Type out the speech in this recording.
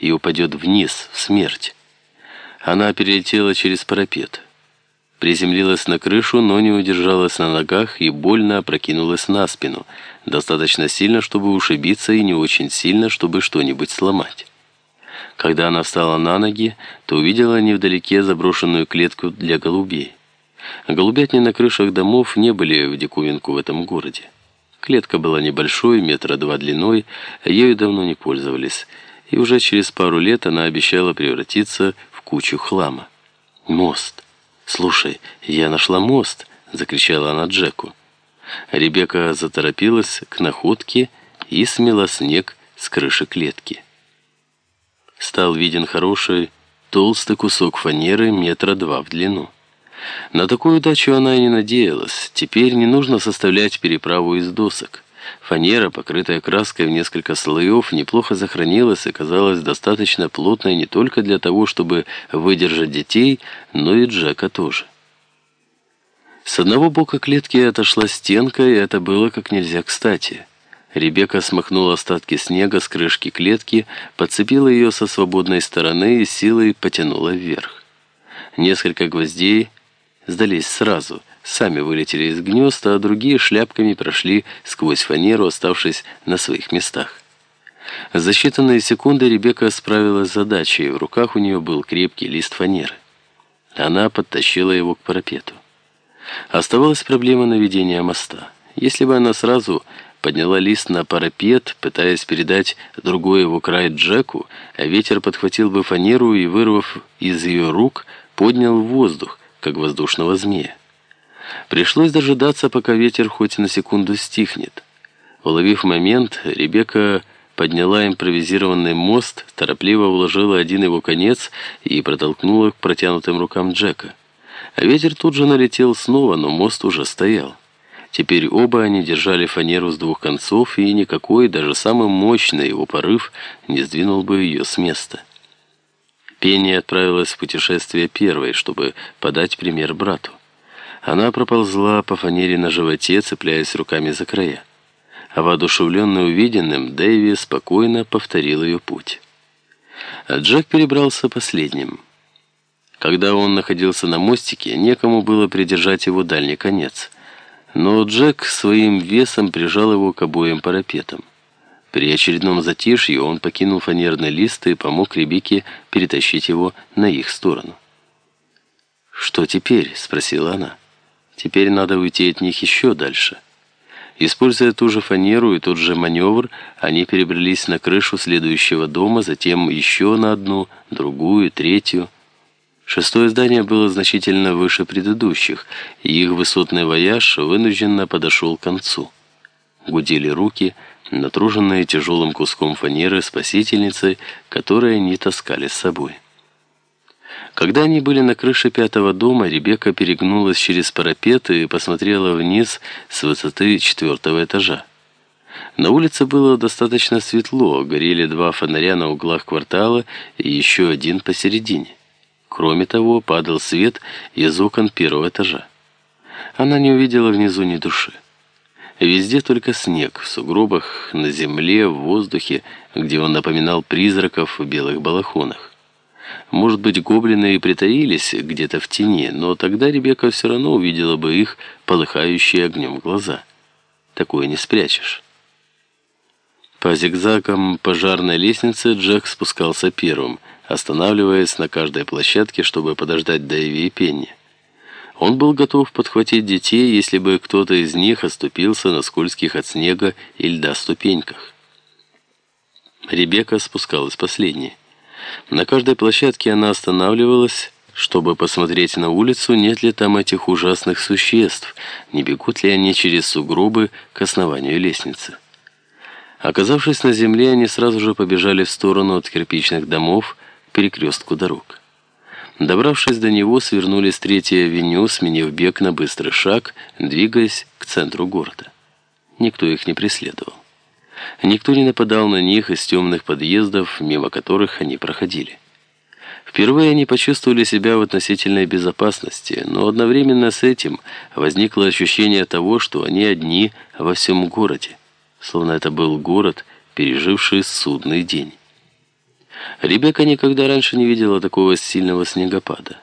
и упадет вниз, в смерть. Она перелетела через парапет. Приземлилась на крышу, но не удержалась на ногах и больно опрокинулась на спину, достаточно сильно, чтобы ушибиться, и не очень сильно, чтобы что-нибудь сломать. Когда она встала на ноги, то увидела невдалеке заброшенную клетку для голубей. Голубятни на крышах домов не были в диковинку в этом городе. Клетка была небольшой, метра два длиной, ею давно не пользовались, и уже через пару лет она обещала превратиться в кучу хлама. «Мост! Слушай, я нашла мост!» — закричала она Джеку. Ребекка заторопилась к находке и смела снег с крыши клетки. Стал виден хороший толстый кусок фанеры метра два в длину. На такую удачу она и не надеялась. Теперь не нужно составлять переправу из досок. Фанера, покрытая краской в несколько слоев, неплохо сохранилась и казалась достаточно плотной не только для того, чтобы выдержать детей, но и Джека тоже. С одного бока клетки отошла стенка, и это было как нельзя кстати. Ребекка смахнула остатки снега с крышки клетки, подцепила ее со свободной стороны и силой потянула вверх. Несколько гвоздей сдались сразу, сами вылетели из гнезда, а другие шляпками прошли сквозь фанеру, оставшись на своих местах. За считанные секунды Ребекка справилась с задачей, в руках у нее был крепкий лист фанеры. Она подтащила его к парапету. Оставалась проблема наведения моста. Если бы она сразу подняла лист на парапет, пытаясь передать другой его край Джеку, а ветер подхватил бы фанеру и, вырвав из ее рук, поднял в воздух, как воздушного змея. Пришлось дожидаться, пока ветер хоть на секунду стихнет. Уловив момент, Ребекка подняла импровизированный мост, торопливо уложила один его конец и протолкнула к протянутым рукам Джека. А ветер тут же налетел снова, но мост уже стоял. Теперь оба они держали фанеру с двух концов, и никакой, даже самый мощный его порыв не сдвинул бы ее с места. Пенни отправилась в путешествие первой, чтобы подать пример брату. Она проползла по фанере на животе, цепляясь руками за края. А воодушевленный увиденным, Дэйви спокойно повторил ее путь. А Джек перебрался последним. Когда он находился на мостике, некому было придержать его дальний конец. Но Джек своим весом прижал его к обоим парапетам. При очередном затишье он покинул фанерный лист и помог Ребекке перетащить его на их сторону. «Что теперь?» — спросила она. «Теперь надо уйти от них еще дальше». Используя ту же фанеру и тот же маневр, они перебрались на крышу следующего дома, затем еще на одну, другую, третью. Шестое здание было значительно выше предыдущих, и их высотный вояж вынужденно подошел к концу. Гудели руки — натруженные тяжелым куском фанеры спасительницы, которые они таскали с собой. Когда они были на крыше пятого дома, Ребекка перегнулась через парапет и посмотрела вниз с высоты четвертого этажа. На улице было достаточно светло, горели два фонаря на углах квартала и еще один посередине. Кроме того, падал свет из окон первого этажа. Она не увидела внизу ни души. Везде только снег, в сугробах, на земле, в воздухе, где он напоминал призраков в белых балахонах. Может быть, гоблины и притаились где-то в тени, но тогда Ребекка все равно увидела бы их полыхающие огнем глаза. Такое не спрячешь. По зигзагам пожарной лестницы Джек спускался первым, останавливаясь на каждой площадке, чтобы подождать Дэйви и Пенни. Он был готов подхватить детей, если бы кто-то из них оступился на скользких от снега и льда ступеньках. Ребекка спускалась последней. На каждой площадке она останавливалась, чтобы посмотреть на улицу, нет ли там этих ужасных существ, не бегут ли они через сугробы к основанию лестницы. Оказавшись на земле, они сразу же побежали в сторону от кирпичных домов к перекрестку дорог. Добравшись до него, свернули с третьей авеню, сменив бег на быстрый шаг, двигаясь к центру города. Никто их не преследовал. Никто не нападал на них из темных подъездов, мимо которых они проходили. Впервые они почувствовали себя в относительной безопасности, но одновременно с этим возникло ощущение того, что они одни во всем городе, словно это был город, переживший судный день. Ребекка никогда раньше не видела такого сильного снегопада.